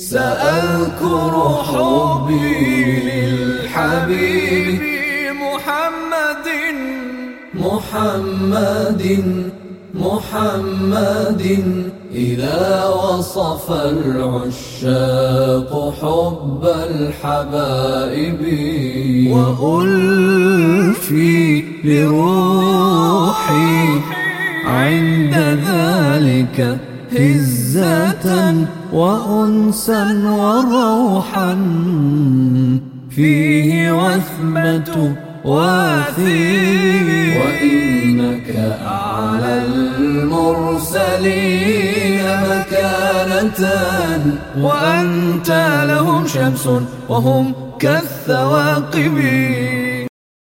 سأذكر حبي للحبيب محمد محمد محمد إذا وصف العشاق حب الحبائب. وألفي لروحي عند ذلك هزة وأنسا وروحا فيه وثبة واثي وإنك أعلى المرسلين مكانة وأنت لهم شمس وهم كالثواقب